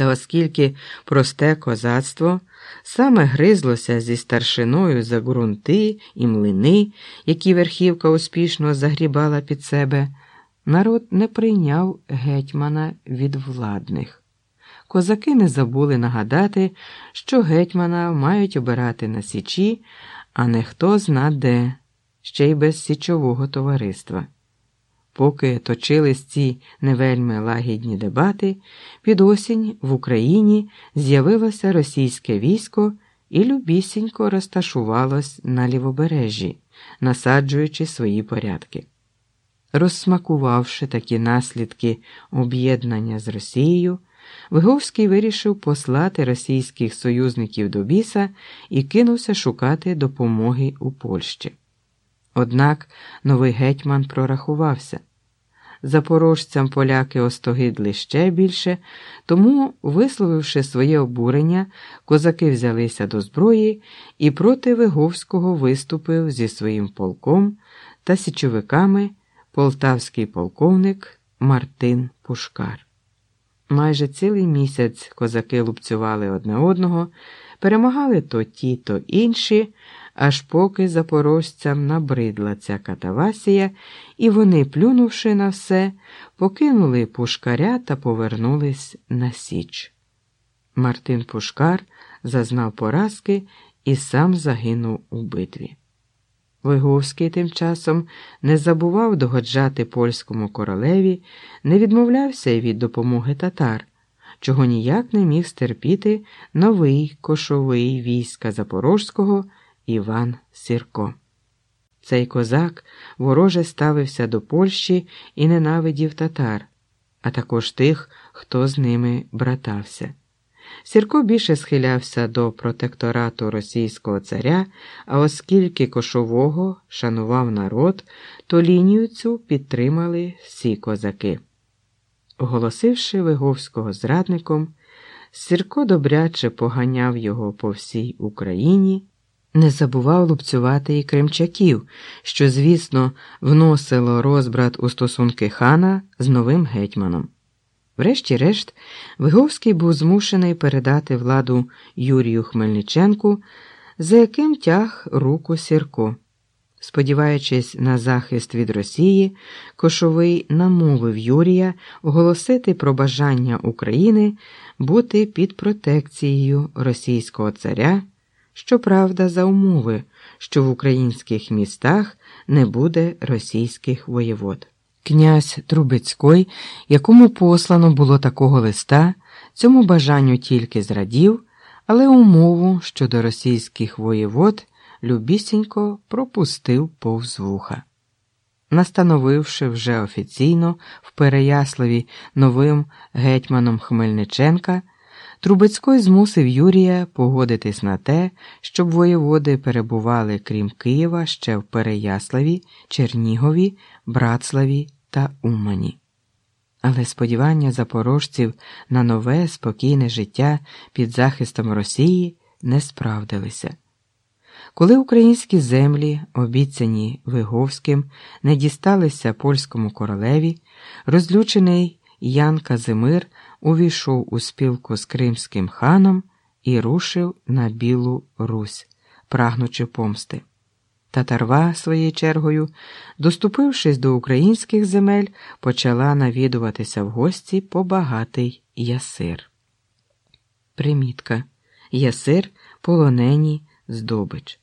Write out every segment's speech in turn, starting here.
Та оскільки просте козацтво саме гризлося зі старшиною за ґрунти і млини, які верхівка успішно загрібала під себе, народ не прийняв гетьмана від владних. Козаки не забули нагадати, що гетьмана мають обирати на січі, а не хто зна де, ще й без січового товариства. Поки точились ці невельми лагідні дебати, під осінь в Україні з'явилося російське військо і любісінько розташувалось на лівобережжі, насаджуючи свої порядки. Розсмакувавши такі наслідки об'єднання з Росією, Виговський вирішив послати російських союзників до біса і кинувся шукати допомоги у Польщі. Однак новий гетьман прорахувався. Запорожцям поляки остогидли ще більше, тому, висловивши своє обурення, козаки взялися до зброї і проти Виговського виступив зі своїм полком та січовиками полтавський полковник Мартин Пушкар. Майже цілий місяць козаки лупцювали одне одного, перемагали то ті, то інші, аж поки запорожцям набридла ця катавасія, і вони, плюнувши на все, покинули пушкаря та повернулись на Січ. Мартин Пушкар зазнав поразки і сам загинув у битві. Виговський тим часом не забував догоджати польському королеві, не відмовлявся й від допомоги татар, чого ніяк не міг стерпіти новий кошовий війська Запорозького Іван Сірко. Цей козак вороже ставився до Польщі і ненавидів татар, а також тих, хто з ними братався. Сірко більше схилявся до протекторату російського царя, а оскільки кошового шанував народ, то лінію цю підтримали всі козаки. Оголосивши Виговського зрадником, Сірко добряче поганяв його по всій Україні, не забував лупцювати і кримчаків, що, звісно, вносило розбрат у стосунки хана з новим гетьманом. Врешті-решт, Виговський був змушений передати владу Юрію Хмельниченку, за яким тяг руку Сірко. Сподіваючись на захист від Росії, Кошовий намовив Юрія оголосити про бажання України бути під протекцією російського царя, щоправда, за умови, що в українських містах не буде російських воєвод. Князь Трубецький, якому послано було такого листа, цьому бажанню тільки зрадів, але умову щодо російських воєвод любісінько пропустив повз вуха. Настановивши вже офіційно в Переяславі новим гетьманом Хмельниченка, Трубецький змусив Юрія погодитись на те, щоб воєводи перебували крім Києва ще в Переяславі, Чернігові, Братславі та Умані. Але сподівання запорожців на нове спокійне життя під захистом Росії не справдилися. Коли українські землі, обіцяні Виговським, не дісталися польському королеві, розлючений Ян Казимир увійшов у спілку з кримським ханом і рушив на Білу Русь, прагнучи помсти. Татарва, своєю чергою, доступившись до українських земель, почала навідуватися в гості по багатий ясир. Примітка Ясир полонені здобич.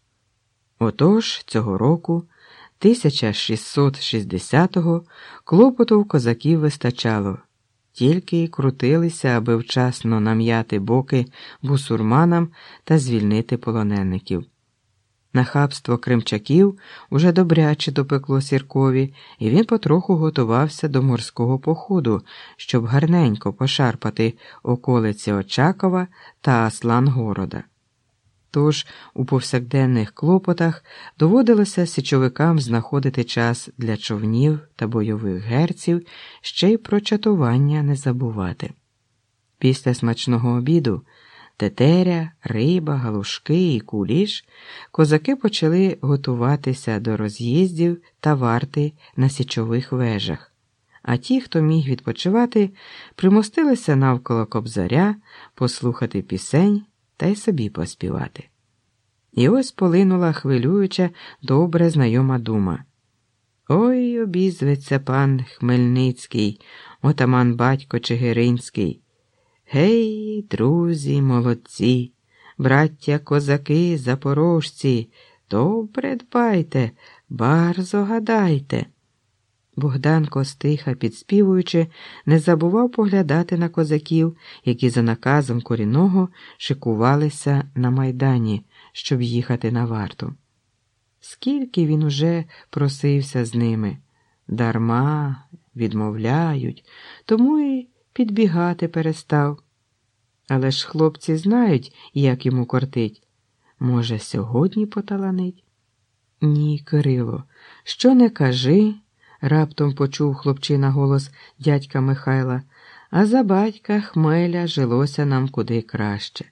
Отож цього року, 1660-го, клопоту в козаків вистачало, тільки й крутилися, аби вчасно нам'яти боки бусурманам та звільнити полонеників. Нахабство кримчаків уже добряче допекло сіркові, і він потроху готувався до морського походу, щоб гарненько пошарпати околиці Очакова та Аслангорода. Тож у повсякденних клопотах доводилося січовикам знаходити час для човнів та бойових герців, ще й про чатування не забувати. Після смачного обіду тетеря, риба, галушки і куліш козаки почали готуватися до роз'їздів та варти на січових вежах а ті, хто міг відпочивати, примостилися навколо кобзаря послухати пісень та й собі поспівати. І ось полинула хвилююча, добре знайома дума. Ой, обізветься пан Хмельницький, отаман батько Чигиринський. Гей, друзі, молодці, браття козаки, запорожці, добре дбайте, барзо гадайте. Богданко, стиха підспівуючи, не забував поглядати на козаків, які за наказом корінного шикувалися на майдані, щоб їхати на варту. Скільки він уже просився з ними, дарма відмовляють, тому і підбігати перестав. Але ж хлопці знають, як йому кортить. Може, сьогодні поталанить? Ні, Кирило, що не кажи, раптом почув хлопчина голос дядька Михайла, а за батька хмеля жилося нам куди краще.